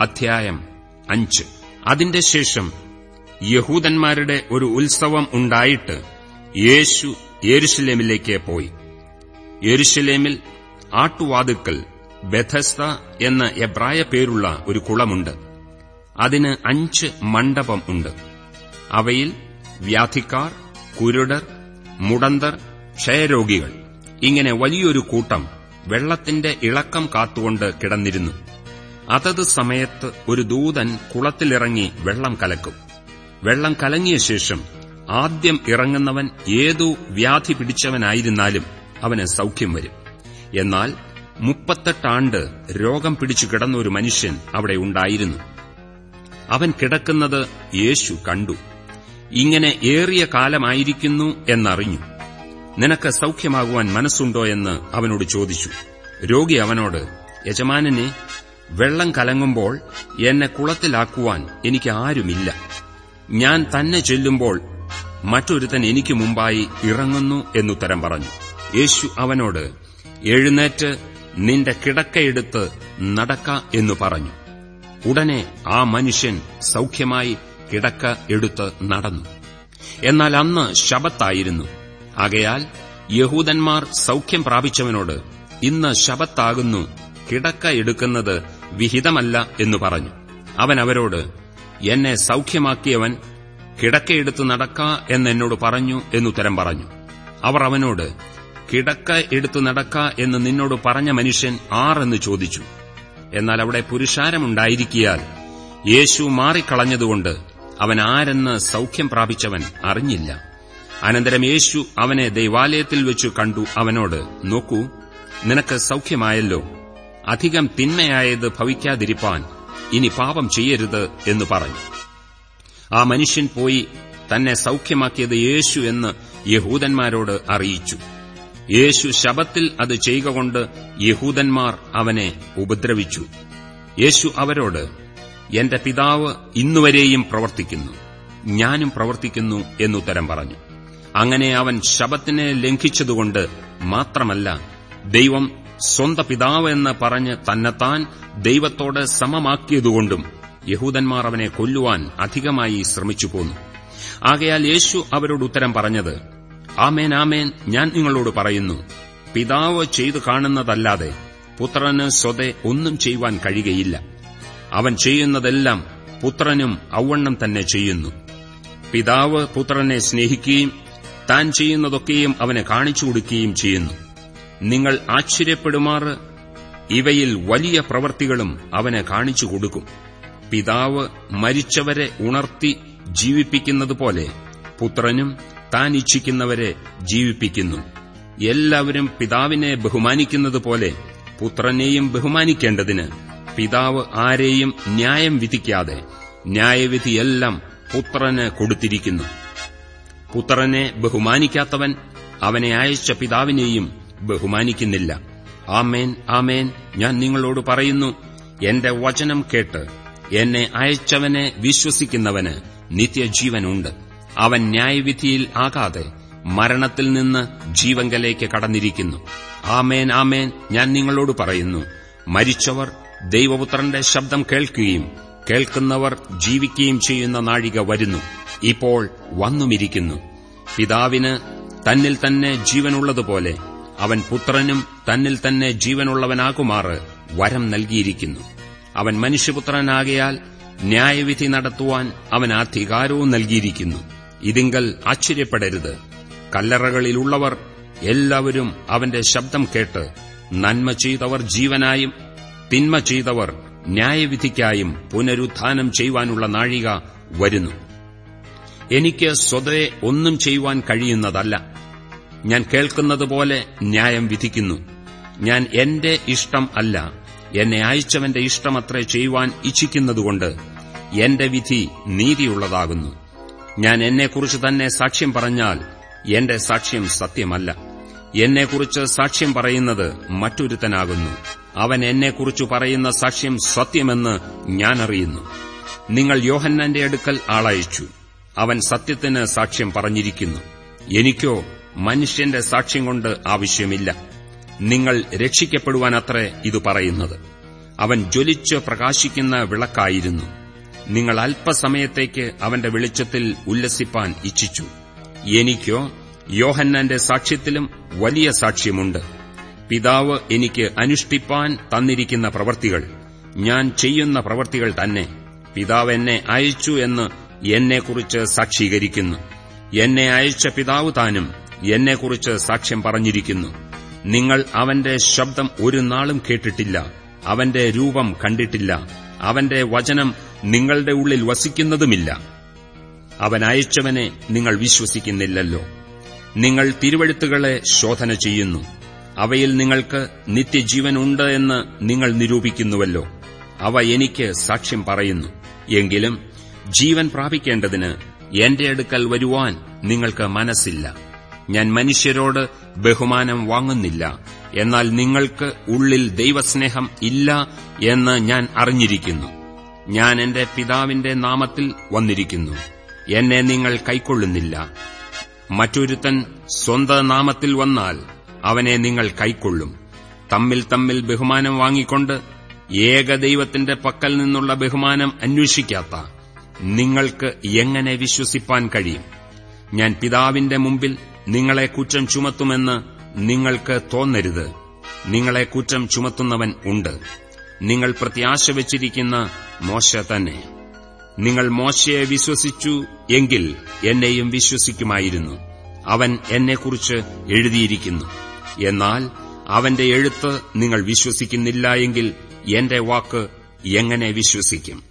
അധ്യായം അഞ്ച്. അതിന്റെ ശേഷം യഹൂദന്മാരുടെ ഒരു ഉത്സവം ഉണ്ടായിട്ട് യേശു യെരുഷലേമിലേക്ക് പോയി. യെരുഷലേമിൽ ആട്ടുവാതുക്കൽ ബെഥസ്ത എന്ന എബ്രായ പേരുള്ള ഒരു കുളമുണ്ട്. അതിന് അഞ്ച് മണ്ഡപം ഉണ്ട്. അവയിൽ വ്യാധിക്കാർ കുരുടർ മുടന്തർ ക്ഷയരോഗികൾ. ഇങ്ങനെ വലിയൊരു കൂട്ടം വെള്ളത്തിന്റെ ഇളക്കം കാത്തുകൊണ്ട് കിടന്നിരുന്നു. അതത് സമയത്ത് ഒരു ദൂതൻ കുളത്തിലിറങ്ങി വെള്ളം കലക്കും. വെള്ളം കലങ്ങിയ ശേഷം ആദ്യം ഇറങ്ങുന്നവൻ ഏതു വ്യാധി പിടിച്ചവനായിരുന്നാലും അവന് സൌഖ്യം വരും. എന്നാൽ മുപ്പത്തെട്ടാണ്ട് രോഗം പിടിച്ചു കിടന്ന ഒരു മനുഷ്യൻ അവിടെ ഉണ്ടായിരുന്നു. അവൻ കിടക്കുന്നത് യേശു കണ്ടു. ഇങ്ങനെ ഏറിയ കാലമായിരിക്കുന്നു എന്നറിഞ്ഞു. നിനക്ക് സൌഖ്യമാകുവാൻ മനസ്സുണ്ടോ എന്ന് അവനോട് ചോദിച്ചു. രോഗി അവനോട് യജമാനനെ വെള്ളം കലങ്ങുമ്പോൾ എന്നെ കുളത്തിലാക്കുവാൻ എനിക്ക് ആരുമില്ല. ഞാൻ തന്നെ ചെല്ലുമ്പോൾ മറ്റൊരുത്തൻ എനിക്ക് മുമ്പായി ഇറങ്ങുന്നു എന്നുത്തരം പറഞ്ഞു. യേശു അവനോട് എഴുന്നേറ്റ് നിന്റെ കിടക്കയെടുത്ത് നടക്ക എന്നു പറഞ്ഞു. ഉടനെ ആ മനുഷ്യൻ സൌഖ്യമായി കിടക്ക എടുത്ത് നടന്നു. എന്നാൽ അന്ന് ശബത്തായിരുന്നു. ആകയാൽ യഹൂദന്മാർ സൌഖ്യം പ്രാപിച്ചവനോട് ഇന്ന് ശബത്താകുന്നു കിടക്ക എടുക്കുന്നത് വിഹിതമല്ല എന്നു പറഞ്ഞു. അവൻ അവരോട് എന്നെ സൌഖ്യമാക്കിയവൻ കിടക്കയെടുത്ത് നടക്ക എന്നെന്നോട് പറഞ്ഞു എന്നുത്തരം പറഞ്ഞു. അവർ അവനോട് കിടക്ക എടുത്തു നടക്ക എന്ന് നിന്നോട് പറഞ്ഞ മനുഷ്യൻ ആറെന്ന് ചോദിച്ചു. എന്നാൽ അവിടെ പുരുഷാരമുണ്ടായിരിക്കിയാൽ യേശു മാറിക്കളഞ്ഞതുകൊണ്ട് അവൻ ആരെന്ന് സൌഖ്യം പ്രാപിച്ചവൻ അറിഞ്ഞില്ല. അനന്തരം യേശു അവനെ ദൈവാലയത്തിൽ വെച്ചു കണ്ടു. അവനോട് നോക്കൂ നിനക്ക് സൌഖ്യമായല്ലോ. അധികം തിന്മയായത് ഭവിക്കാതിരിപ്പാൻ ഇനി പാപം ചെയ്യരുത് എന്ന് പറഞ്ഞു. ആ മനുഷ്യൻ പോയി തന്നെ സൌഖ്യമാക്കിയത് യേശു എന്ന് യഹൂദന്മാരോട് അറിയിച്ചു. യേശു ശബത്തിൽ അത് ചെയ്യുക കൊണ്ട് യഹൂദന്മാർ അവനെ ഉപദ്രവിച്ചു. യേശു അവരോട് എന്റെ പിതാവ് ഇന്നുവരെയും പ്രവർത്തിക്കുന്നു. ഞാനും പ്രവർത്തിക്കുന്നു എന്നുത്തരം പറഞ്ഞു. അങ്ങനെ അവൻ ശബത്തിനെ ലംഘിച്ചതുകൊണ്ട് മാത്രമല്ല ദൈവം സ്വന്ത പിതാവ് എന്ന് പറഞ്ഞ് തന്നെത്താൻ ദൈവത്തോട് സമമാക്കിയതുകൊണ്ടും യഹൂദന്മാർ അവനെ കൊല്ലുവാൻ അധികമായി ശ്രമിച്ചു പോന്നു. ആകയാൽ യേശു അവരോട് ഉത്തരം പറഞ്ഞത് ആമേൻ ആമേൻ ഞാൻ നിങ്ങളോട് പറയുന്നു പിതാവ് ചെയ്തു കാണുന്നതല്ലാതെ പുത്രന് സ്വതെ ഒന്നും ചെയ്യുവാൻ കഴിയുകയില്ല. അവൻ ചെയ്യുന്നതെല്ലാം പുത്രനും ഔവണ്ണം തന്നെ ചെയ്യുന്നു. പിതാവ് പുത്രനെ സ്നേഹിക്കുകയും താൻ ചെയ്യുന്നതൊക്കെയും അവനെ കാണിച്ചു കൊടുക്കുകയും ചെയ്യുന്നു. നിങ്ങൾ ആശ്ചര്യപ്പെടുമാർ ഇവയിൽ വലിയ പ്രവൃത്തികളും അവന് കാണിച്ചു കൊടുക്കും. പിതാവ് മരിച്ചവരെ ഉണർത്തി ജീവിപ്പിക്കുന്നതുപോലെ പുത്രനും താൻ ഇച്ഛിക്കുന്നവരെ ജീവിപ്പിക്കുന്നു. എല്ലാവരും പിതാവിനെ ബഹുമാനിക്കുന്നതുപോലെ പുത്രനെയും ബഹുമാനിക്കേണ്ടതിന് പിതാവ് ആരെയും ന്യായം വിധിക്കാതെ ന്യായവിധിയെല്ലാം പുത്രന് കൊടുത്തിരിക്കുന്നു. പുത്രനെ ബഹുമാനിക്കാത്തവൻ അവനെ അയച്ച പിതാവിനെയും ബഹുമാനിക്കുന്നില്ല. ആമേൻ ആമേൻ ഞാൻ നിങ്ങളോട് പറയുന്നു എന്റെ വചനം കേട്ട് എന്നെ അയച്ചവനെ വിശ്വസിക്കുന്നവന് നിത്യജീവനുണ്ട്. അവൻ ന്യായവിധിയിൽ ആകാതെ മരണത്തിൽ നിന്ന് ജീവങ്കലേക്ക് കടന്നിരിക്കുന്നു. ആമേൻ ആമേൻ ഞാൻ നിങ്ങളോട് പറയുന്നു മരിച്ചവർ ദൈവപുത്രന്റെ ശബ്ദം കേൾക്കുകയും കേൾക്കുന്നവർ ജീവിക്കുകയും ചെയ്യുന്ന നാഴിക വരുന്നു. ഇപ്പോൾ വന്നുമിരിക്കുന്നു. പിതാവിന് തന്നിൽ തന്നെ ജീവനുള്ളതുപോലെ അവൻ പുത്രനും തന്നിൽ തന്നെ ജീവനുള്ളവനാകുമാറ് വരം നൽകിയിരിക്കുന്നു. അവൻ മനുഷ്യപുത്രനാകയാൽ ന്യായവിധി നടത്തുവാൻ അവൻ അധികാരവും നൽകിയിരിക്കുന്നു. ഇതിങ്കൽ ആശ്ചര്യപ്പെടരുത്. കല്ലറകളിലുള്ളവർ എല്ലാവരും അവന്റെ ശബ്ദം കേട്ട് നന്മ ചെയ്തവർ ജീവനായും തിന്മ ചെയ്തവർ ന്യായവിധിക്കായും പുനരുത്ഥാനം ചെയ്യുവാനുള്ള നാഴിക വരുന്നു. എനിക്ക് സ്വതേ ഒന്നും ചെയ്യുവാൻ കഴിയുന്നതല്ല. ഞാൻ കേൾക്കുന്നതുപോലെ ന്യായം വിധിക്കുന്നു. ഞാൻ എന്റെ ഇഷ്ടം അല്ല. എന്നെ അയച്ചവന്റെ ഇഷ്ടമത്രേ ചെയ്യുവാൻ ഇച്ഛിക്കുന്നതുകൊണ്ട് എന്റെ വിധി നീതിയുള്ളതാകുന്നു. ഞാൻ എന്നെക്കുറിച്ച് തന്നെ സാക്ഷ്യം പറഞ്ഞാൽ എന്റെ സാക്ഷ്യം സത്യമല്ല. എന്നെക്കുറിച്ച് സാക്ഷ്യം പറയുന്നത് മറ്റൊരുത്തനാകുന്നു. അവൻ എന്നെക്കുറിച്ച് പറയുന്ന സാക്ഷ്യം സത്യമെന്ന് ഞാൻ അറിയുന്നു. നിങ്ങൾ യോഹന്നാന്റെ അടുക്കൽ ആളയച്ചു. അവൻ സത്യത്തിന് സാക്ഷ്യം പറഞ്ഞിരിക്കുന്നു. എനിക്കോ മനുഷ്യന്റെ സാക്ഷ്യം കൊണ്ട് ആവശ്യമില്ല. നിങ്ങൾ രക്ഷിക്കപ്പെടുവാനത്രേ ഇത് പറയുന്നത്. അവൻ ജ്വലിച്ച് പ്രകാശിക്കുന്ന വിളക്കായിരുന്നു. നിങ്ങൾ അല്പസമയത്തേക്ക് അവന്റെ വെളിച്ചത്തിൽ ഉല്ലസിപ്പാൻ ഇച്ഛിച്ചു. എനിക്കോ യോഹന്നാന്റെ സാക്ഷ്യത്തിലും വലിയ സാക്ഷ്യമുണ്ട്. പിതാവ് എനിക്ക് അനുഷ്ഠിപ്പാൻ തന്നിരിക്കുന്ന പ്രവർത്തികൾ ഞാൻ ചെയ്യുന്ന പ്രവർത്തികൾ തന്നെ. പിതാവ് എന്നെ അയച്ചു എന്ന് എന്നെക്കുറിച്ച് സാക്ഷീകരിക്കുന്നു. എന്നെ അയച്ച പിതാവ് താനും എന്നെക്കുറിച്ച് സാക്ഷ്യം പറഞ്ഞിരിക്കുന്നു. നിങ്ങൾ അവന്റെ ശബ്ദം ഒരു നാളും കേട്ടിട്ടില്ല. അവന്റെ രൂപം കണ്ടിട്ടില്ല. അവന്റെ വചനം നിങ്ങളുടെ ഉള്ളിൽ വസിക്കുന്നതുമില്ല. അവൻ അയച്ചവനെ നിങ്ങൾ വിശ്വസിക്കുന്നില്ലല്ലോ. നിങ്ങൾ തിരുവഴുത്തുകളെ ശോധന ചെയ്യുന്നു. അവയിൽ നിങ്ങൾക്ക് നിത്യജീവൻ ഉണ്ട് എന്ന് നിങ്ങൾ നിരൂപിക്കുന്നുവല്ലോ. അവ എനിക്ക് സാക്ഷ്യം പറയുന്നു. എങ്കിലും ജീവൻ പ്രാപിക്കേണ്ടതിന് എന്റെ അടുക്കൽ വരുവാൻ നിങ്ങൾക്ക് മനസ്സില്ല. ഞാൻ മനുഷ്യരോട് ബഹുമാനം വാങ്ങുന്നില്ല. എന്നാൽ നിങ്ങൾക്ക് ഉള്ളിൽ ദൈവസ്നേഹം ഇല്ല എന്ന് ഞാൻ അറിഞ്ഞിരിക്കുന്നു. ഞാൻ എന്റെ പിതാവിന്റെ നാമത്തിൽ വന്നിരിക്കുന്നു. എന്നെ നിങ്ങൾ കൈക്കൊള്ളുന്നില്ല. മറ്റൊരുത്തൻ സ്വന്ത നാമത്തിൽ വന്നാൽ അവനെ നിങ്ങൾ കൈക്കൊള്ളും. തമ്മിൽ തമ്മിൽ ബഹുമാനം വാങ്ങിക്കൊണ്ട് ഏകദൈവത്തിന്റെ പക്കൽ നിന്നുള്ള ബഹുമാനം അന്വേഷിക്കാത്ത നിങ്ങൾക്ക് എങ്ങനെ വിശ്വസിപ്പാൻ കഴിയും? ഞാൻ പിതാവിന്റെ മുമ്പിൽ നിങ്ങളെ കുറ്റം ചുമത്തുമെന്ന് നിങ്ങൾക്ക് തോന്നരുത്. നിങ്ങളെ കുറ്റം ചുമത്തുന്നവൻ ഉണ്ട്. നിങ്ങൾ പ്രത്യാശ വച്ചിരിക്കുന്ന മോശ തന്നെ. നിങ്ങൾ മോശയെ വിശ്വസിച്ചു എങ്കിൽ എന്നെയും വിശ്വസിക്കുമായിരുന്നു. അവൻ എന്നെക്കുറിച്ച് എഴുതിയിരിക്കുന്നു. എന്നാൽ അവന്റെ എഴുത്ത് നിങ്ങൾ വിശ്വസിക്കുന്നില്ല എങ്കിൽ എന്റെ വാക്ക് എങ്ങനെ വിശ്വസിക്കും?